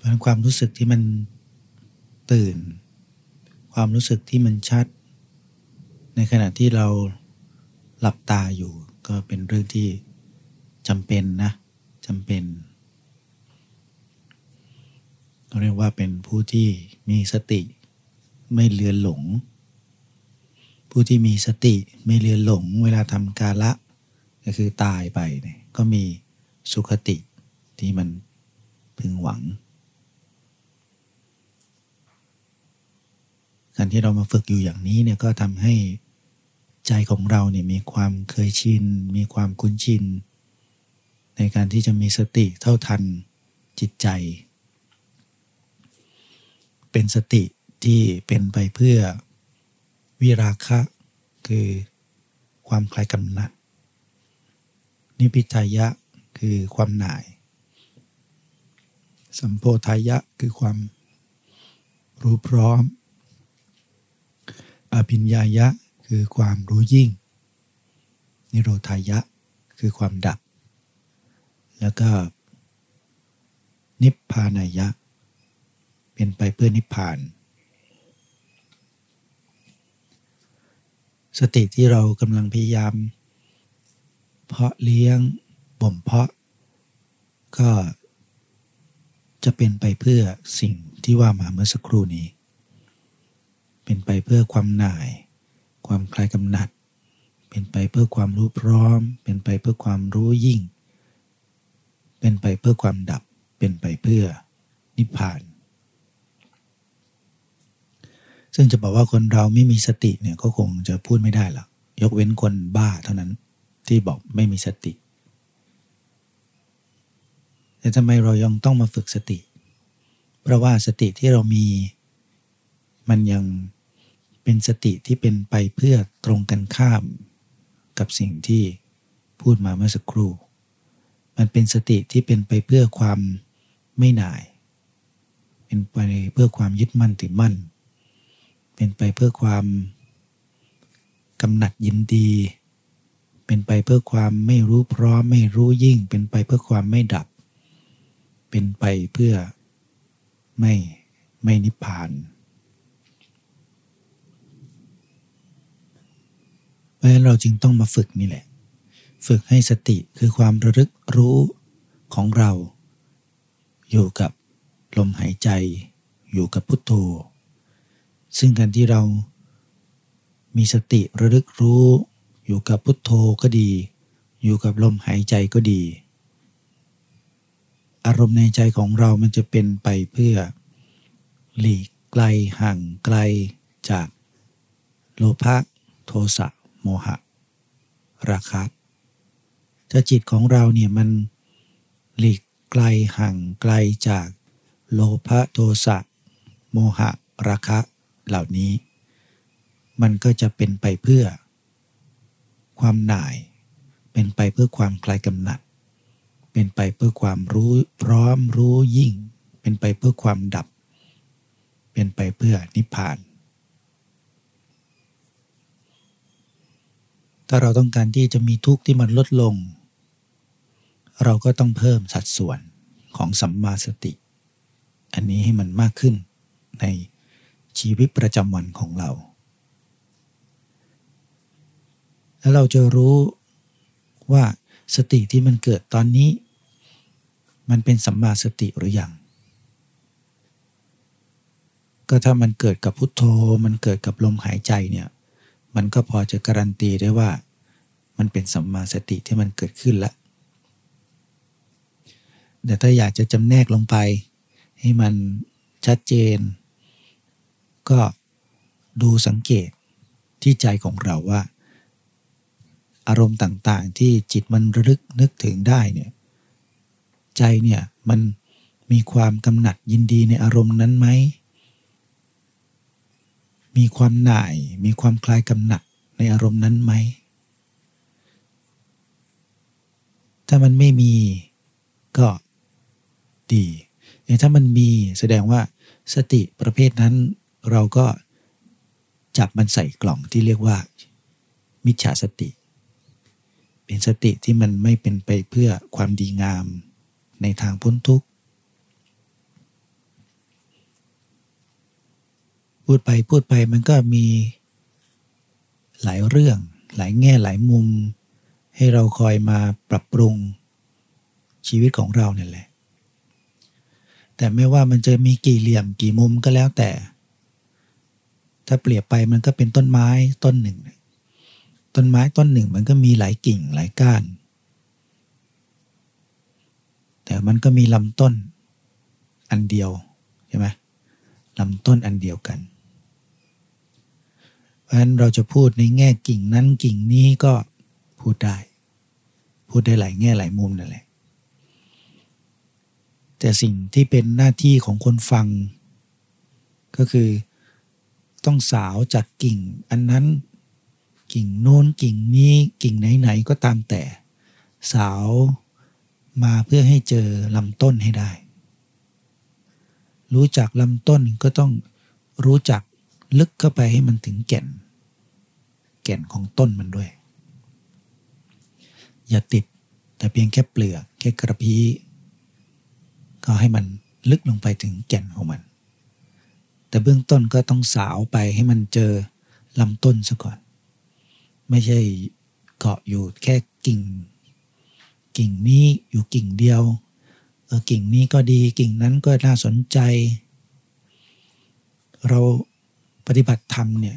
เพราะความรู้สึกที่มันตื่น ความรู้สึกที่มันชัด ในขณะที่เราหลับตาอยู่ก็เป็นเรื่องที่จำเป็นนะจำเป็นเราเรียกว่าเป็นผู้ที่มีสติไม่เลือนหลง ผู้ที่มีสติไม่เลือนหลง เวลาทำกาละก็คือตายไปเนี่ยก็มีสุขติที่มันพึงหวัง การที่เรามาฝึกอยู่อย่างนี้เนี่ยก็ทำให้ใจของเราเนี่ยมีความเคยชิน มีความคุ้นชิน ในการที่จะมีสติเท่าทันจิตใจ เป็นสติที่เป็นไปเพื่อวิราคะ คือความคลายกำหนัด นิพิทายะคือความหน่าย สัมโพธายะคือความรู้พร้อม อภิญญายะคือความรู้ยิ่ง นิโรธายะคือความดับ แล้วก็ นิพพานายะ เป็นไปเพื่อนิพพาน สติที่เรากำลังพยายาม เพาะเลี้ยงบ่มเพาะ ก็จะเป็นไปเพื่อสิ่งที่ว่ามาเมื่อสักครู่นี้ เป็นไปเพื่อความหน่าย ความคลายกำหนัด เป็นไปเพื่อความรู้พร้อม เป็นไปเพื่อความรู้ยิ่ง เป็นไปเพื่อความดับ เป็นไปเพื่อนิพพาน ซึ่งจะบอกว่าคนเราไม่มีสติเนี่ยก็คงจะพูดไม่ได้หรอกยกเว้นคนบ้าเท่านั้นที่บอกไม่มีสติ แต่ทำไมเรายังต้องมาฝึกสติ เพราะว่าสติที่เรามีมันยัง เป็นสติที่เป็นไปเพื่อตรงกันข้าม กับสิ่งที่พูดมาเมื่อสักครู่ มันเป็นสติที่เป็นไปเพื่อความไม่หน่าย เป็นไปเพื่อความยึดมั่นถือมั่น เป็นไปเพื่อความกำหนัดยินดี เป็นไปเพื่อความไม่รู้พร้อมไม่รู้ยิ่ง เป็นไปเพื่อความไม่ดับ เป็นไปเพื่อไม่ไม่นิพพาน เพราะฉะนั้นเราจึงต้องมาฝึกนี่แหละ ฝึกให้สติคือความระลึกรู้ของเรา อยู่กับลมหายใจ อยู่กับพุทโธ ซึ่งการที่เรามีสติระลึกรู้อยู่กับพุทโธก็ดี อยู่กับลมหายใจก็ดี อารมณ์ในใจของเรามันจะเป็นไปเพื่อ หลีกไกลห่างไกลจากโลภะโทสะ โมหะ ราคะถ้าจิตของเราเนี่ยมันหลีกไกลห่างไกลจากโลภะโทสะโมหะ ราคะเหล่านี้ มันก็จะเป็นไปเพื่อ ความหน่าย เป็นไปเพื่อความคลายกำหนัด เป็นไปเพื่อความรู้พร้อมรู้ยิ่ง เป็นไปเพื่อความดับ เป็นไปเพื่อนิพพาน ถ้าเราต้องการที่จะมีทุกข์ที่มันลดลง เราก็ต้องเพิ่มสัดส่วนของสัมมาสติ อันนี้ให้มันมากขึ้นในชีวิตประจำวันของเรา แล้วเราจะรู้ว่าสติที่มันเกิดตอนนี้ มันเป็นสัมมาสติหรือยัง ก็ถ้ามันเกิดกับพุทโธ มันเกิดกับลมหายใจเนี่ย มันก็พอจะการันตีได้ว่า มันเป็นสัมมาสติที่มันเกิดขึ้นล้วแต่ถ้าอยากจะจำแนกลงไป ให้มันชัดเจน ก็ดูสังเกตที่ใจของเราว่า อารมณ์ต่างๆ ที่จิตมันระลึกนึกถึงได้เนี่ยใจเนี่ยมันมีความกำหนัดยินดีในอารมณ์นั้นไหม มีความหน่าย มีความคลายกำหนัดในอารมณ์นั้นไหม ถ้ามันไม่มีก็ดีแต่ถ้ามันมีแสดงว่าสติประเภทนั้นเราก็จับมันใส่กล่องที่เรียกว่า มิจฉาสติ เป็นสติที่มันไม่เป็นไปเพื่อความดีงาม ในทางพ้นทุกข์ พูดไปพูดไปมันก็มีหลายเรื่อง หลายแง่หลายมุม ให้เราคอยมาปรับปรุงชีวิตของเราเนี่ยแหละ แต่ไม่ว่ามันจะมีกี่เหลี่ยมกี่มุมก็แล้วแต่ ถ้าเปรียบไปมันก็เป็นต้นไม้ต้นหนึ่ง ต้นไม้ต้นหนึ่งมันก็มีหลายกิ่งหลายก้าน แต่มันก็มีลำต้นอันเดียวใช่ไหมลำต้นอันเดียวกัน ราะฉะนั้นเราจะพูดในแง่กิ่งนั้นกิ่งนี้ก็พูดได้ พูดได้หลายแง่หลายมุมนั่นแหละแต่สิ่งที่เป็นหน้าที่ของคนฟัง ก็คือต้องสาวจากกิ่ง อันนั้นกิ่งโน้นกิ่งนี้กิ่งไหนๆก็ตามแต่ สาวมาเพื่อให้เจอลำต้นให้ได้ รู้จักลำต้นก็ต้องรู้จักลึกเข้าไปให้มันถึงแก่น แก่นของต้นมันด้วย อย่าติดแต่เพียงแค่เปลือกแค่กระพี้ก็ให้มันลึกลงไปถึงแก่นของมัน แต่เบื้องต้นก็ต้องสาวไปให้มันเจอลำต้นซะก่อน ไม่ใช่เกาะอยู่แค่กิ่ง กิ่งนี้อยู่กิ่งเดียวเออกิ่งนี้ก็ดีกิ่งนั้นก็น่าสนใจ เราปฏิบัติธรรมเนี่ย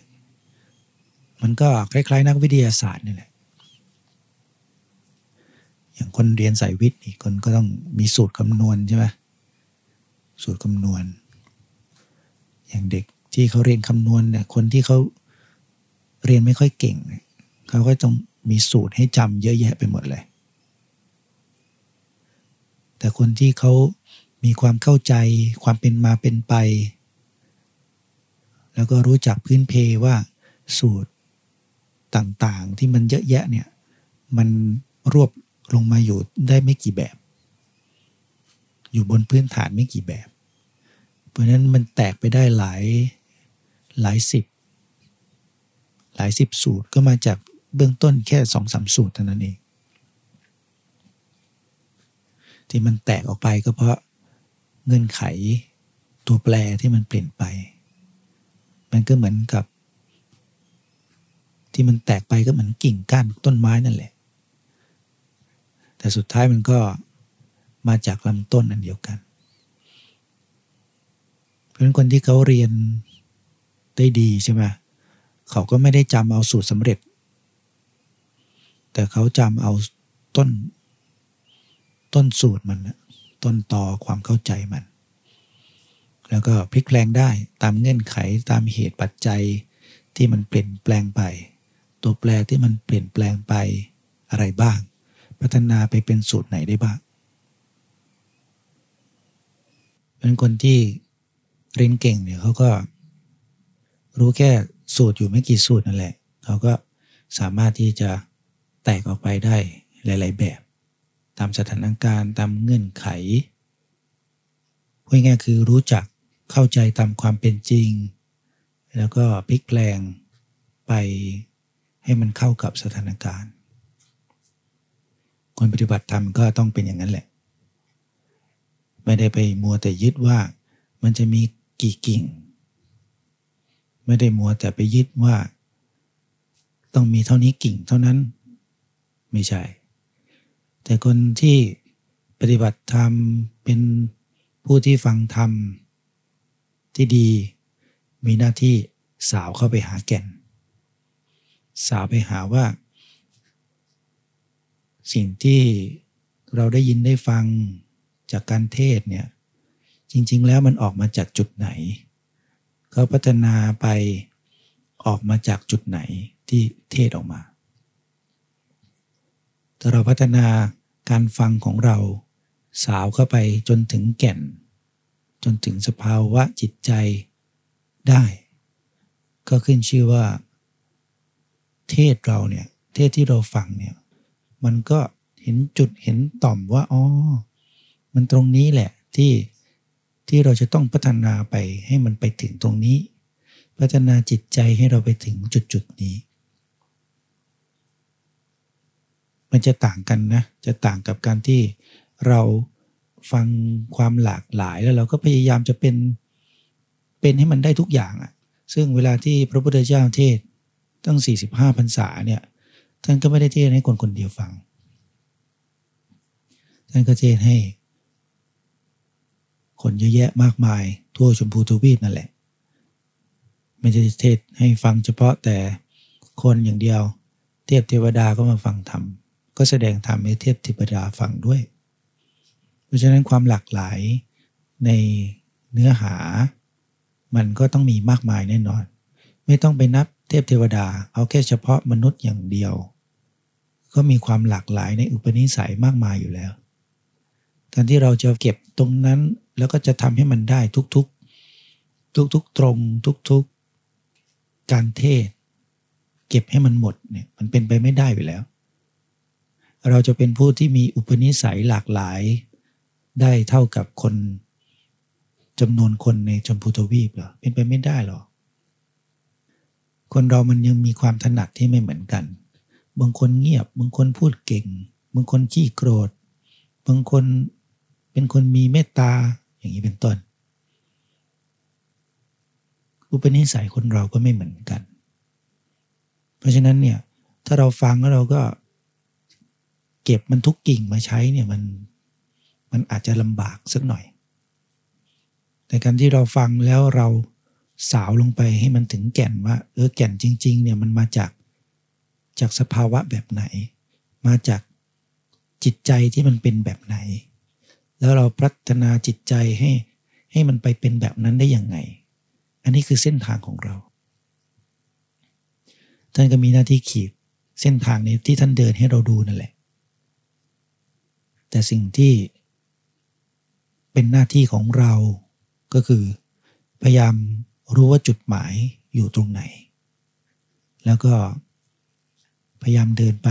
มันก็คล้ายๆ นักวิทยาศาสตร์นี่แหละ อย่างคนเรียนสายวิทย์อีกคนก็ต้องมีสูตรคำนวณใช่ไหมสูตรคำนวณ อย่างเด็กที่เขาเรียนคำนวณเนี่ยคนที่เขาเรียนไม่ค่อยเก่ง เขาก็ต้องมีสูตรให้จำเยอะแยะไปหมดเลย แต่คนที่เขามีความเข้าใจความเป็นมาเป็นไป แล้วก็รู้จักพื้นเพว่าสูตร ต่างๆ ที่มันเยอะแยะเนี่ยมันรวบลงมาอยู่ได้ไม่กี่แบบ อยู่บนพื้นฐานไม่กี่แบบ เพราะนั้นมันแตกไปได้หลายหลายสิบ หลายสิบสูตรก็มาจากเบื้องต้นแค่สองสามสูตรเท่านั้นเอง ที่มันแตกออกไปก็เพราะเงื่อนไขตัวแปรที่มันเปลี่ยนไป มันก็เหมือนกับ ที่มันแตกไปก็เหมือนกิ่งก้านต้นไม้นั่นแหละ แต่สุดท้ายมันก็มาจากลำต้นอันเดียวกัน เพราะฉะนั้นคนที่เขาเรียนได้ดีใช่ไหมเขาก็ไม่ได้จำเอาสูตรสำเร็จ แต่เขาจำเอาต้น ต้นสูตรมันต้นต่อความเข้าใจมัน แล้วก็พลิกแปลงได้ตามเงื่อนไขตามเหตุปัจจัยที่มันเปลี่ยนแปลงไป ตัวแปรที่มันเปลี่ยนแปลงไปอะไรบ้าง พัฒนาไปเป็นสูตรไหนได้บ้าง เป็นคนที่เรียนเก่งเนี่ยเขาก็ รู้แค่สูตรอยู่ไม่กี่สูตรนั่นแหละเขาก็สามารถที่จะแตกออกไปได้หลาย ๆ แบบ ตามสถานการณ์ตามเงื่อนไขพูดง่ายคือรู้จักเข้าใจตามความเป็นจริง แล้วก็พลิกแปลงไป ให้มันเข้ากับสถานการณ์ คนปฏิบัติธรรมก็ต้องเป็นอย่างนั้นแหละ ไม่ได้ไปมัวแต่ยึดว่ามันจะมีกี่กิ่ง ไม่ได้มัวแต่ไปยึดว่า ต้องมีเท่านี้กิ่งเท่านั้น ไม่ใช่ แต่คนที่ปฏิบัติธรรมเป็นผู้ที่ฟังธรรมที่ดีมีหน้าที่สาวเข้าไปหาแก่น สาวไปหาว่า สิ่งที่เราได้ยินได้ฟังจากการเทศเนี่ยจริง ๆ แล้วมันออกมาจากจุดไหน เขาพัฒนาไปออกมาจากจุดไหนที่เทศออกมาถ้าเราพัฒนาการฟังของเราสาวเข้าไปจนถึงแก่น จนถึงสภาวะจิตใจได้ ก็ขึ้นชื่อว่า เทศเราเนี่ย เทศที่เราฟังเนี่ย มันก็เห็นจุดเห็นต่อมว่าอ๋อมันตรงนี้แหละที่ที่เราจะต้องพัฒนาไปให้มันไปถึงตรงนี้ พัฒนาจิตใจให้เราไปถึงจุดจุดนี้ มันจะต่างกันนะ จะต่างกับการที่เราฟังความหลากหลายแล้วเราก็พยายามจะเป็นเป็นให้มันได้ทุกอย่างอะซึ่งเวลาที่พระพุทธเจ้าเทศ ตั้ง45พรรษาเนี่ย ท่านก็ไม่ได้เทศให้คนคนเดียวฟัง ท่านก็เทศให้ คนเยอะแยะมากมาย ทั่วชมพูทวีปนั่นแหละ ไม่ใช่เทศให้ฟังเฉพาะแต่คนอย่างเดียว เทพเทวดาก็มาฟังธรรม ก็แสดงธรรมให้เทพเทวดาฟังด้วย เพราะฉะนั้นความหลากหลายในเนื้อหา มันก็ต้องมีมากมายแน่นอน ไม่ต้องไปนับ ทพเทวดา เอาแค่เฉพาะมนุษย์อย่างเดียว ก็มีความหลากหลายในอุปนิสัยมากมายอยู่แล้วการที่เราจะเก็บตรงนั้นแล้วก็จะทำให้มันได้ทุกๆทุกๆตรงทุกๆการเทศ เก็บให้มันหมดเนี่ยมันเป็นไปไม่ได้อยู่แล้ว เราจะเป็นผู้ที่มีอุปนิสัยหลากหลาย ได้เท่ากับคนจำนวนคนในชมพูทวีปเหรอเป็นไปไม่ได้หรอ คนเรามันยังมีความถนัดที่ไม่เหมือนกัน บางคนเงียบ บางคนพูดเก่ง บางคนขี้โกรธ บางคนเป็นคนมีเมตตา อย่างนี้เป็นต้น อุปนิสัยคนเราก็ไม่เหมือนกัน เพราะฉะนั้นเนี่ย ถ้าเราฟังแล้วเราก็ เก็บมันทุกกิ่งมาใช้เนี่ยมันมันอาจจะลำบากสักหน่อย แต่การที่เราฟังแล้วเรา สาวลงไปให้มันถึงแก่นว่าเออแก่นจริง ๆ เนี่ยมันมาจากจากสภาวะแบบไหน มาจากจิตใจที่มันเป็นแบบไหน แล้วเราพัฒนาจิตใจให้ให้มันไปเป็นแบบนั้นได้อย่างไง อันนี้คือเส้นทางของเรา ท่านก็มีหน้าที่ขีดเส้นทางนี้ที่ท่านเดินให้เราดูนั่นแหละ แต่สิ่งที่เป็นหน้าที่ของเราก็คือพยายาม รู้ว่าจุดหมายอยู่ตรงไหน แล้วก็พยายามเดินไป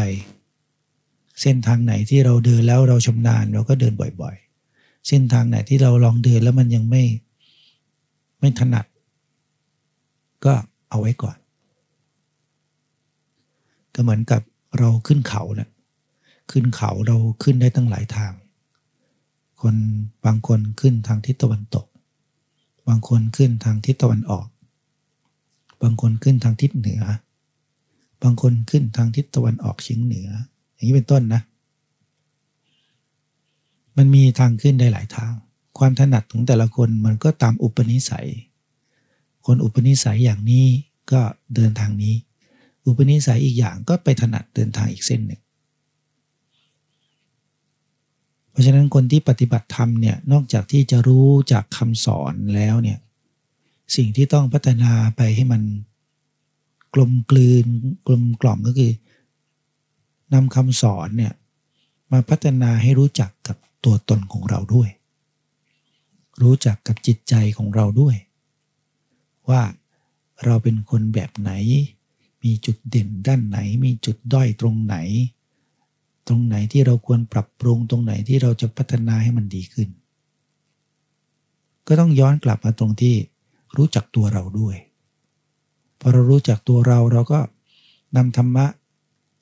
เส้นทางไหนที่เราเดินแล้วเราชำนาญเราก็เดินบ่อยๆ เส้นทางไหนที่เราลองเดินแล้วมันยังไม่ไม่ถนัด ก็เอาไว้ก่อน ก็เหมือนกับเราขึ้นเขาเนะี่ยขึ้นเขาเราขึ้นได้ตั้งหลายทาง คนบางคนขึ้นทางทิศตะวันตก บางคนขึ้นทางทิศตะวันออก บางคนขึ้นทางทิศเหนือ บางคนขึ้นทางทิศตะวันออกเฉียงเหนือ อย่างนี้เป็นต้นนะ มันมีทางขึ้นได้หลายทาง ความถนัดของแต่ละคนมันก็ตามอุปนิสัย คนอุปนิสัยอย่างนี้ก็เดินทางนี้ อุปนิสัยอีกอย่างก็ไปถนัดเดินทางอีกเส้นหนึ่ง เพราะฉะนั้นคนที่ปฏิบัติธรรมเนี่ยนอกจากที่จะรู้จากคำสอนแล้วเนี่ยสิ่งที่ต้องพัฒนาไปให้มันกลมกลืนกลมกล่อมก็คือนำคำสอนเนี่ยมาพัฒนาให้รู้จักกับตัวตนของเราด้วย รู้จักกับจิตใจของเราด้วย ว่าเราเป็นคนแบบไหน มีจุดเด่นด้านไหน มีจุดด้อยตรงไหน ตรงไหนที่เราควรปรับปรุงตรงไหนที่เราจะพัฒนาให้มันดีขึ้น ก็ต้องย้อนกลับมาตรงที่รู้จักตัวเราด้วยพอเรารู้จักตัวเราเราก็นำธรรมะ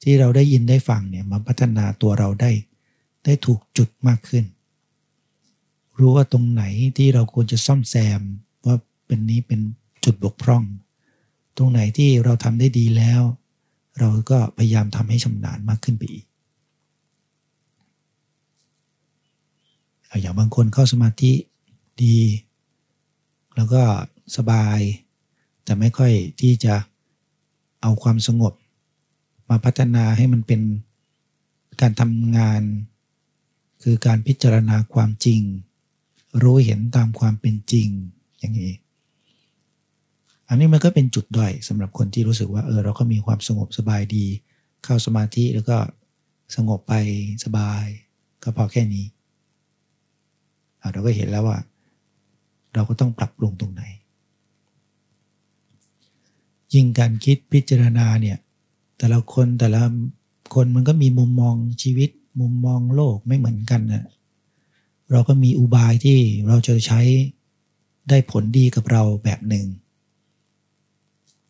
ที่เราได้ยินได้ฟังเนี่ยมาพัฒนาตัวเราได้ ได้ถูกจุดมากขึ้น รู้ว่าตรงไหนที่เราควรจะซ่อมแซมว่าเป็นนี้เป็นจุดบกพร่อง ตรงไหนที่เราทำได้ดีแล้ว เราก็พยายามทำให้ชำนาญมากขึ้นไปอีก อย่างบางคนเข้าสมาธิดี แล้วก็สบาย แต่ไม่ค่อยที่จะเอาความสงบ มาพัฒนาให้มันเป็นการทำงาน คือการพิจารณาความจริง รู้เห็นตามความเป็นจริงอย่างนี้อันนี้มันก็เป็นจุดด้อยสำหรับคนที่รู้สึกว่าเออเราก็มีความสงบสบายดี เข้าสมาธิแล้วก็สงบไปสบาย ก็พอแค่นี้ เราก็เห็นแล้วว่า เราก็ต้องปรับปรุงตรงไหน ยิ่งการคิดพิจารณาเนี่ยแต่ละคนแต่ละคนมันก็มีมุมมองชีวิต มุมมองโลกไม่เหมือนกันนะเราก็มีอุบายที่เราจะใช้ได้ผลดีกับเราแบบหนึ่ง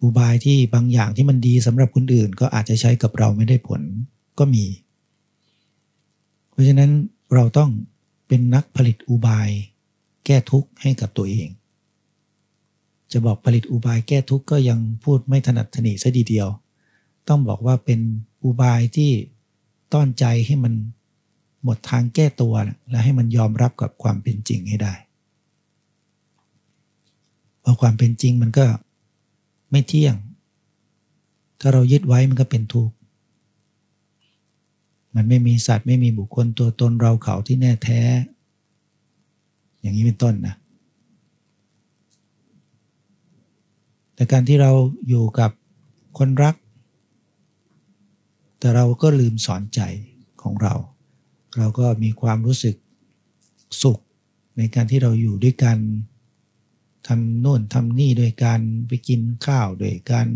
อุบายที่บางอย่างที่มันดีสำหรับคนอื่น ก็อาจจะใช้กับเราไม่ได้ผลก็มี เพราะฉะนั้นเราต้อง เป็นนักผลิตอุบาย แก้ทุกข์ให้กับตัวเอง จะบอกผลิตอุบายแก้ทุกข์ก็ยังพูดไม่ถนัดถนีซะดีเดียว ต้องบอกว่าเป็นอุบายที่ต้อนใจให้มันหมดทางแก้ตัวและให้มันยอมรับกับความเป็นจริงให้ได้เพราะความเป็นจริงมันก็ไม่เที่ยง ถ้าเรายึดไว้มันก็เป็นทุกข์ มันไม่มีสัตว์ไม่มีบุคคลตัวตนเราเขาที่แน่แท้ อย่างนี้เป็นต้นนะแต่การที่เราอยู่กับคนรัก แต่เราก็ลืมสอนใจของเรา เราก็มีความรู้สึกสุขในการที่เราอยู่ด้วยกันทำโน่นทำนี่โดยการไปกินข้าวโดยการ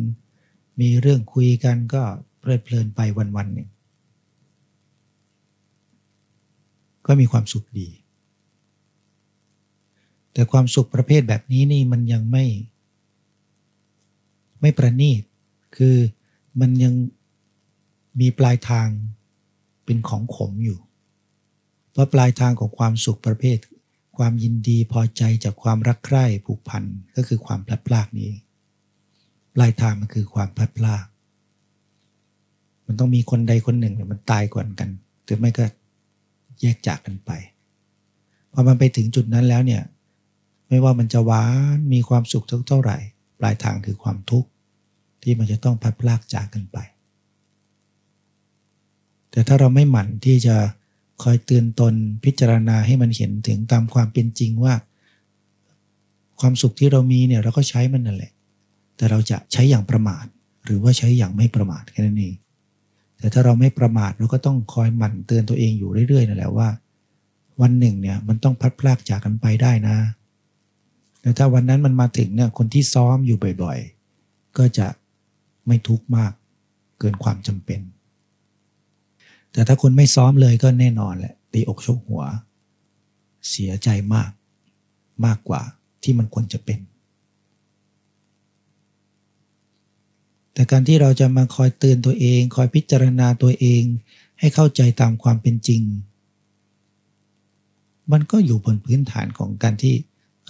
มีเรื่องคุยกันก็เพลิดเพลินไปวันๆหนึ่ง ก็มีความสุขดี แต่ความสุขประเภทแบบนี้นี่มันยังไม่ ไม่ประณีต คือมันยังมีปลายทางเป็นของขมอยู่ เพราะปลายทางของความสุขประเภท ความยินดีพอใจจากความรักใคร่ผูกพันก็คือความพลัดพรากนี้ ปลายทางมันคือความพลัดพราก มันต้องมีคนใดคนหนึ่งมันตายก่อนกันหรือไม่ก็ แยกจากกันไป พอมันไปถึงจุดนั้นแล้วเนี่ย ไม่ว่ามันจะหวานมีความสุขเท่าไหร่ ปลายทางคือความทุกข์ที่มันจะต้องพัดพลากจากกันไป แต่ถ้าเราไม่หมั่นที่จะคอยเตือนตนพิจารณาให้มันเห็นถึงตามความเป็นจริงว่า ความสุขที่เรามีเนี่ยเราก็ใช้มันนั่นแหละ แต่เราจะใช้อย่างประมาท หรือว่าใช้อย่างไม่ประมาทแค่นั้นเอง แต่ถ้าเราไม่ประมาทเราก็ต้องคอยหมั่นเตือนตัวเองอยู่เรื่อยๆนั่นแหละว่า วันหนึ่งเนี่ยมันต้องพัดพลากจากกันไปได้นะแต่ถ้าวันนั้นมันมาถึงเนี่ยคนที่ซ้อมอยู่บ่อยๆ ก็จะไม่ทุกข์มากเกินความจำเป็น แต่ถ้าคนไม่ซ้อมเลยก็แน่นอนแหละตีอกชกหัว เสียใจมากมากกว่าที่มันควรจะเป็น แต่การที่เราจะมาคอยเตือนตัวเอง คอยพิจารณาตัวเอง ให้เข้าใจตามความเป็นจริง มันก็อยู่บนพื้นฐานของการที่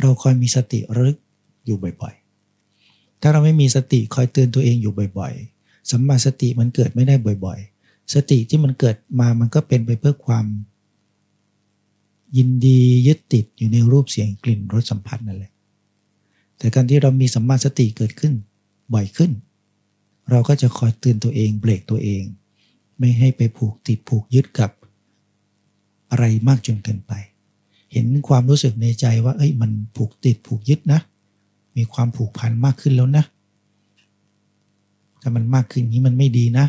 เราคอยมีสติรึกอยู่บ่อยๆ ถ้าเราไม่มีสติคอยเตือนตัวเองอยู่บ่อยๆ สัมมาสติมันเกิดไม่ได้บ่อยๆ สติที่มันเกิดมามันก็เป็นไปเพื่อความ ยินดียึดติดอยู่ในรูปเสียงกลิ่นรสสัมผัสนั่นแหละ แต่การที่เรามีสัมมาสติเกิดขึ้นบ่อยขึ้น เราก็จะคอยเตือนตัวเองเบรกตัวเอง ไม่ให้ไปผูกติดผูกยึดกับ อะไรมากจนเกินไป เห็นความรู้สึกในใจว่า เอ้ยมันผูกติดผูกยึดนะ มีความผูกพันมากขึ้นแล้วนะถ้ามันมากขึ้นนี้มันไม่ดีนะ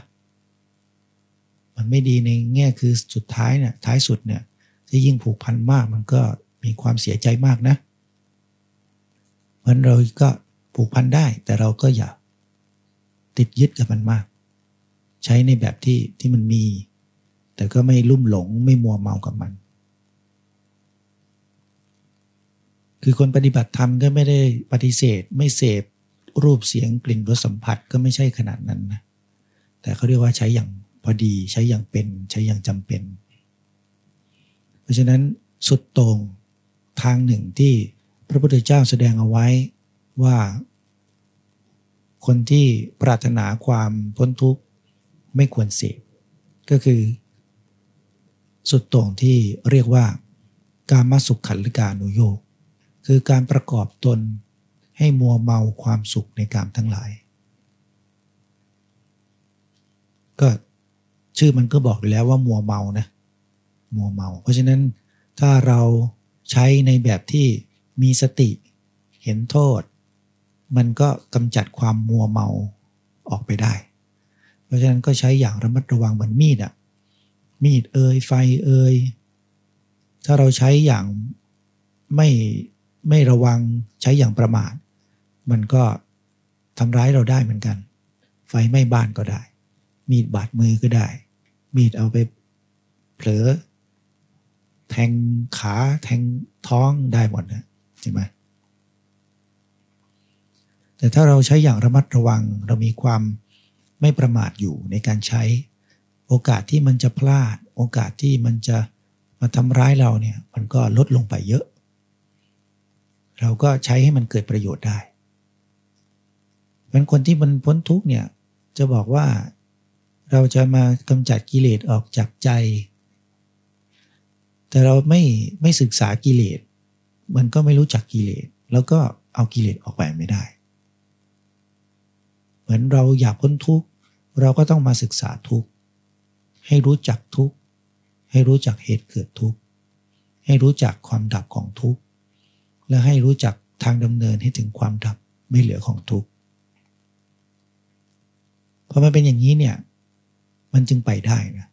มันไม่ดีในแง่คือสุดท้ายเนี่ยท้ายสุดเนี่ยที่ยิ่งผูกพันมากมันก็มีความเสียใจมากนะเพราะเราก็ผูกพันได้แต่เราก็อย่า ติดยึดกับมันมาก ใช้ในแบบที่ที่มันมี แต่ก็ไม่ลุ่มหลงไม่มัวเมากับมัน คือคนปฏิบัติธรรมก็ไม่ได้ปฏิเสธ ไม่เสพรูปเสียงกลิ่นรสสัมผัสก็ไม่ใช่ขนาดนั้นนะแต่เขาเรียกว่าใช้อย่างพอดีใช้อย่างเป็นใช้อย่างจำเป็น เพราะฉะนั้นสุดตรงทางหนึ่งที่พระพุทธเจ้าแสดงเอาไว้ว่า คนที่ปรารถนาความพ้นทุกข์ไม่ควรเสพก็คือ สุดตรงที่เรียกว่า การมาสุขขันลิกานุโยกคือการประกอบตนให้มัวเมาความสุขในกามทั้งหลาย ก็ชื่อมันก็บอกอยู่แล้วว่ามัวเมานะมัวเมา เพราะฉะนั้นถ้าเราใช้ในแบบที่มีสติ เห็นโทษ มันก็กำจัดความมัวเมาออกไปได้ เพราะฉะนั้นก็ใช้อย่างระมัดระวังเหมือนมีดอะมีดเอยไฟเอยถ้าเราใช้อย่างไม่ไม่ระวังใช้อย่างประมาท มันก็ทำร้ายเราได้เหมือนกัน ไฟไหม้บ้านก็ได้ มีดบาดมือก็ได้ มีดเอาไปเผลอ แทงขาแทงท้องได้หมดนะใช่ไหม แต่ถ้าเราใช้อย่างระมัดระวัง เรามีความไม่ประมาทอยู่ในการใช้ โอกาสที่มันจะพลาด โอกาสที่มันจะมาทำร้ายเราเนี่ยมันก็ลดลงไปเยอะ เราก็ใช้ให้มันเกิดประโยชน์ได้เป็นคนที่มันพ้นทุกเนี่ยจะบอกว่าเราจะมากำจัดกิเลสออกจากใจ แต่เราไม่ไม่ศึกษากิเลส มันก็ไม่รู้จักกิเลส แล้วก็เอากิเลสออกไปไม่ได้ เหมือนเราอยากพ้นทุกข์เราก็ต้องมาศึกษาทุกข์ให้รู้จักทุกข์ให้รู้จักเหตุเกิดทุกข์ให้รู้จักความดับของทุกข์และให้รู้จักทางดำเนินให้ถึงความดับไม่เหลือของทุกข์พอมันเป็นอย่างนี้เนี่ยมันจึงไปได้นะ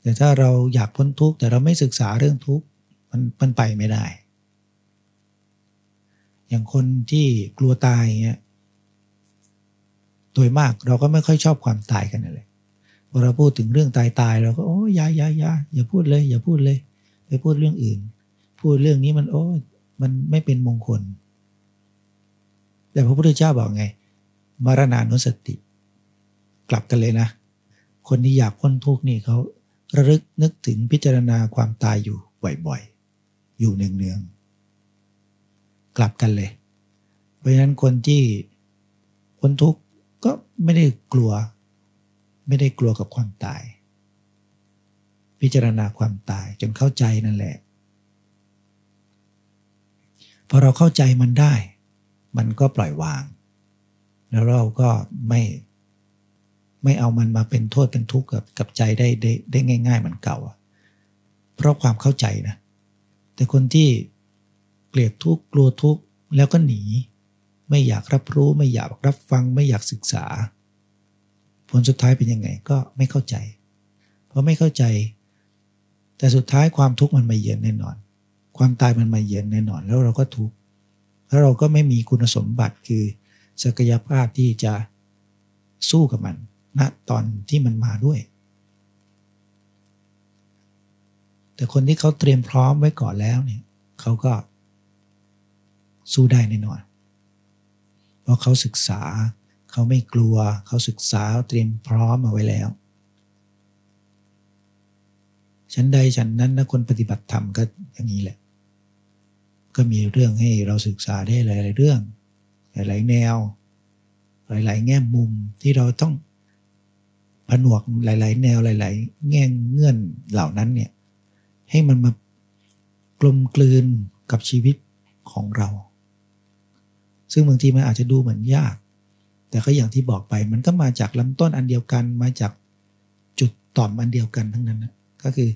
แต่ถ้าเราอยากพ้นทุกข์แต่เราไม่ศึกษาเรื่องทุกข์มันมันไปไม่ได้ อย่างคนที่กลัวตายเงี้ย โดยมากเราก็ไม่ค่อยชอบความตายกันเลยพอเราพูดถึงเรื่องตายตายเราก็โอ้ยายายาอย่าพูดเลย อย่าพูดเลย ไปพูดเรื่องอื่น พูดเรื่องนี้มันโอ้มันไม่เป็นมงคล แต่พระพุทธเจ้าบอกไงมรณานุสติ กลับกันเลยนะ คนที่อยากพ้นทุกข์นี่เขาระลึกนึกถึงพิจารณาความตายอยู่บ่อยๆ อยู่เนืองๆ กลับกันเลย เพราะฉะนั้นคนที่พ้นทุกข์ ก็ไม่ได้กลัว ไม่ได้กลัวกับความตาย พิจารณาความตายจนเข้าใจนั่นแหละ พอเราเข้าใจมันได้ มันก็ปล่อยวาง แล้วเราก็ไม่ไม่เอามันมาเป็นโทษเป็นทุกข์กับกับใจได้ได้ได้ง่าย ๆ เหมือนเก่าเพราะความเข้าใจนะ แต่คนที่เกลียดทุกข์กลัวทุกข์แล้วก็หนี ไม่อยากรับรู้ ไม่อยากรับฟัง ไม่อยากศึกษา ผลสุดท้ายเป็นยังไงก็ไม่เข้าใจ เพราะไม่เข้าใจ แต่สุดท้ายความทุกข์มันมาเยือนแน่นอน ความตายมันมาเยือนแน่นอน แล้วเราก็ทุกข์แล้วเราก็ไม่มีคุณสมบัติคือศักยภาพที่จะสู้กับมันณตอนที่มันมาด้วย แต่คนที่เขาเตรียมพร้อมไว้ก่อนแล้วเนี่ยเขาก็สู้ได้แน่นอน เพราะเขาศึกษา เขาไม่กลัว เขาศึกษาเตรียมพร้อมมาไว้แล้วฉันใดฉันนั้นนะคนปฏิบัติธรรมก็อย่างนี้แหละ ก็มีเรื่องให้เราศึกษาได้หลาย ๆ เรื่อง หลาย ๆ แนว หลาย ๆ แง่มุมที่เราต้องผนวกหลาย ๆ แนวหลาย ๆ แง่เงื่อนเหล่านั้นเนี่ยให้มันมากลมกลืนกับชีวิตของเรา ซึ่งบางทีมันอาจจะดูเหมือนยาก แต่ก็อย่างที่บอกไปมันก็มาจากลำต้นอันเดียวกันมาจากจุดต่อมอันเดียวกันทั้งนั้นนะก็คือ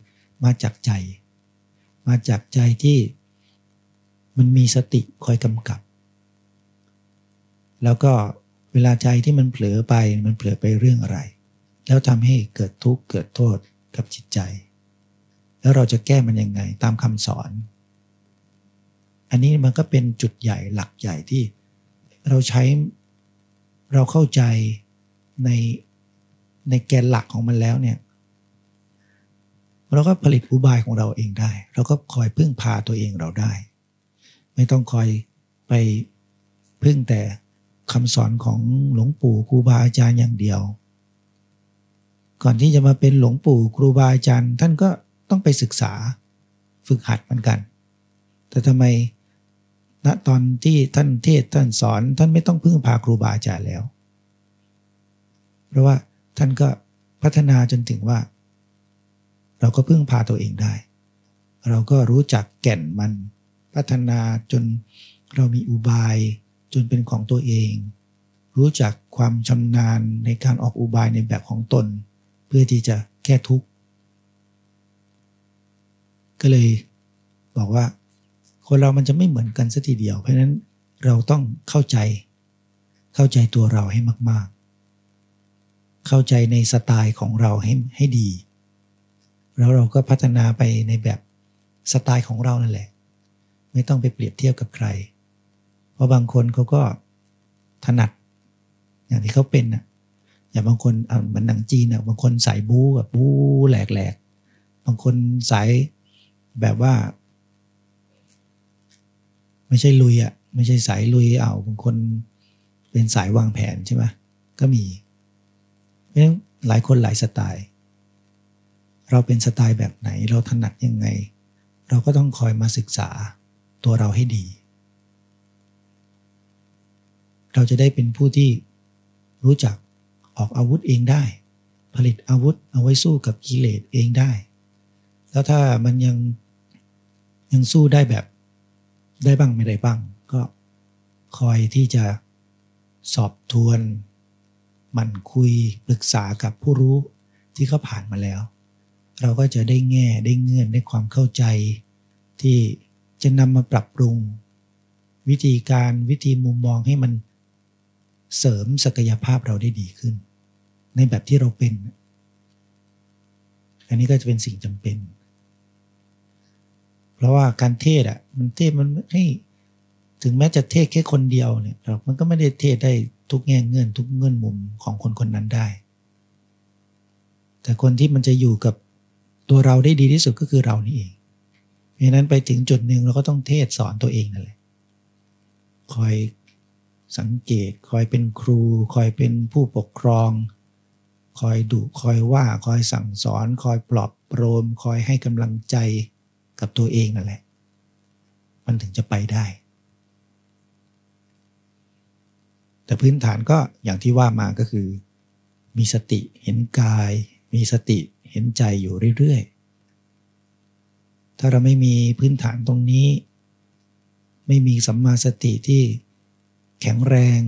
มาจากใจ มาจากใจที่มันมีสติคอยกำกับ แล้วก็เวลาใจที่มันเผลอไปมันเผลอไปเรื่องอะไร แล้วทำให้เกิดทุกข์เกิดโทษกับจิตใจ แล้วเราจะแก้มันยังไงตามคำสอน อันนี้มันก็เป็นจุดใหญ่หลักใหญ่ที่ เราใช้เราเข้าใจในในแกนหลักของมันแล้วเนี่ยเราก็ผลิตอุบายของเราเองได้ เราก็คอยพึ่งพาตัวเองเราได้ ไม่ต้องคอยไปพึ่งแต่คำสอนของหลวงปู่ครูบาอาจารย์อย่างเดียว ก่อนที่จะมาเป็นหลวงปู่ครูบาอาจารย์ ท่านก็ต้องไปศึกษาฝึกหัดเหมือนกัน แต่ทำไม ณตอนที่ท่านเทศท่านสอน ท่านไม่ต้องพึ่งพาครูบาอาจารย์แล้ว เพราะว่าท่านก็พัฒนาจนถึงว่า เราก็พึ่งพาตัวเองได้ เราก็รู้จักแก่นมัน พัฒนาจนเรามีอุบายจนเป็นของตัวเอง รู้จักความชำนาญในการออกอุบายในแบบของตน เพื่อที่จะแก้ทุกข์ก็เลยบอกว่า คนเรามันจะไม่เหมือนกันสัทีเดียว เพราะนั้นเราต้องเข้าใจ เข้าใจตัวเราให้มาก ๆ เข้าใจในสไตล์ของเราให้ให้ดี แล้วเราก็พัฒนาไปในแบบสไตล์ของเรานั่นแหละ ไม่ต้องไปเปรียบเทียบกับใคร เพราะบางคนเขาก็ถนัด อย่างที่เขาเป็นนะอย่างบางคนเหมือนหนังจีนอะบางคนสายบู๊แบบบู๊แหลกๆบางคนสายแบบว่า ไม่ใช่ลุยอะ ไม่ใช่สายลุยเอาบางคนเป็นสายวางแผนใช่ไหมก็มีเพราะฉะนั้นหลายคนหลายสไตล์ เราเป็นสไตล์แบบไหนเราถนัดยังไง เราก็ต้องคอยมาศึกษาตัวเราให้ดีเเราจะได้เป็นผู้ที่รู้จักออกอาวุธเองได้ ผลิตอาวุธเอาไว้สู้กับกิเลสเองได้ แล้วถ้ามันยังยังสู้ได้แบบ ได้บ้างไม่ได้บ้าง ก็คอยที่จะสอบทวนมันคุยปรึกษากับผู้รู้ที่เขาผ่านมาแล้ว เราก็จะได้แง่ได้เงื่อนได้ความเข้าใจ ที่จะนำมาปรับปรุง วิธีการวิธีมุมมองให้มันเสริมศักยภาพเราได้ดีขึ้น ในแบบที่เราเป็น อันนี้ก็จะเป็นสิ่งจำเป็น เพราะว่าการเทศอะ มันเทศมันให้ถึงแม้จะเทศแค่คนเดียวเนี่ยมันก็ไม่ได้เทศได้ทุกแง่เงื่อนทุกเงื่อนมุมของคนคนนั้นได้ แต่คนที่มันจะอยู่กับตัวเราได้ดีที่สุดก็คือเรานี่เองเพราะนั้นไปถึงจุดหนึ่งเราก็ต้องเทศสอนตัวเองนั่นแหละคอยสังเกตคอยเป็นครู คอยเป็นผู้ปกครอง คอยดุคอยว่าคอยสั่งสอน คอยปลอบโปรม คอยให้กำลังใจ กับตัวเองนั่นแหละ มันถึงจะไปได้ แต่พื้นฐานก็อย่างที่ว่ามาก็คือ มีสติเห็นกาย มีสติเห็นใจอยู่เรื่อยๆ ถ้าเราไม่มีพื้นฐานตรงนี้ ไม่มีสัมมาสติที่แข็งแรง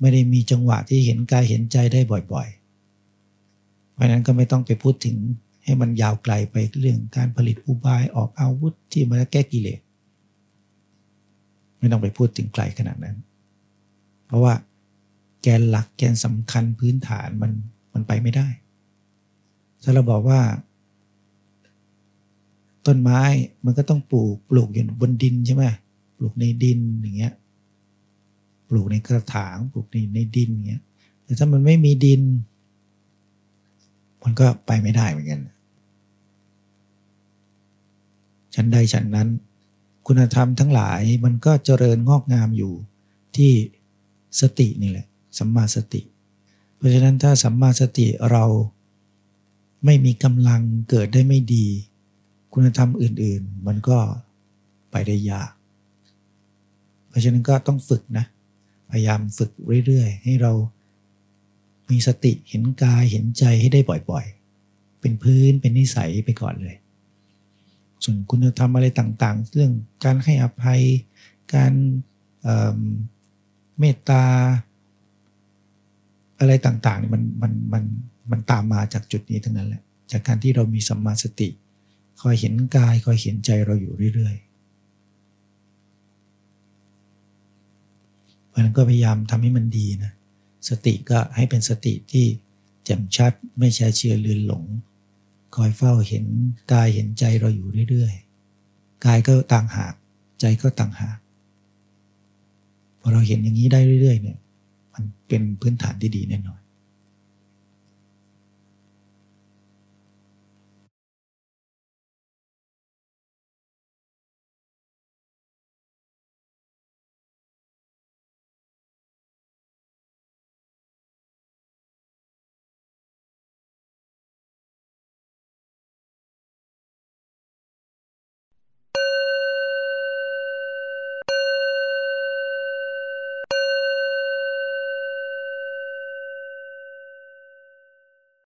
ไม่ได้มีจังหวะที่เห็นกายเห็นใจได้บ่อยๆ เพราะนั้นก็ไม่ต้องไปพูดถึง ให้มันยาวไกลไปเรื่องการผลิตอุบายออกอาวุธที่มาแก้กิเลสไม่ต้องไปพูดถึงไกลขนาดนั้น เพราะว่าแกนหลักแกนสำคัญพื้นฐานมันมันไปไม่ได้ถ้าเราบอกว่า ต้นไม้มันก็ต้องปลูกปลูกอยู่บนดินใช่ไหมปลูกในดินอย่างเงี้ย ปลูกในกระถางปลูกในในดินอย่างเงี้ยแต่ถ้ามันไม่มีดิน มันก็ไปไม่ได้เหมือนกัน ฉันใดฉันนั้น คุณธรรมทั้งหลายมันก็เจริญงอกงามอยู่ที่สตินี่แหละสัมมาสติ เพราะฉะนั้นถ้าสัมมาสติเราไม่มีกำลังเกิดได้ไม่ดี คุณธรรมอื่นๆ มันก็ไปได้ยาก เพราะฉะนั้นก็ต้องฝึกนะ พยายามฝึกเรื่อยๆ ให้เรามีสติเห็นกายเห็นใจให้ได้บ่อยๆ เป็นพื้นเป็นนิสัยไปก่อนเลย ส่วนคุณธรรมอะไรต่างๆ เรื่องการให้อภัย การเมตตา อะไรต่างๆมันมันมันมันตามมาจากจุดนี้ทั้งนั้นแหละ จากการที่เรามีสัมมาสติ คอยเห็นกาย คอยเห็นใจเราอยู่เรื่อยๆเพราะนั้นก็พยายามทำให้มันดีนะ สติก็ให้เป็นสติที่แจ่มชัดไม่ใช่เชื่อเลือนหลง คอยเฝ้าเห็นกายเห็นใจเราอยู่เรื่อยๆ กายก็ต่างหากใจก็ต่างหากพอเราเห็นอย่างนี้ได้เรื่อยๆเนี่ย มันเป็นพื้นฐานที่ดีแน่นอน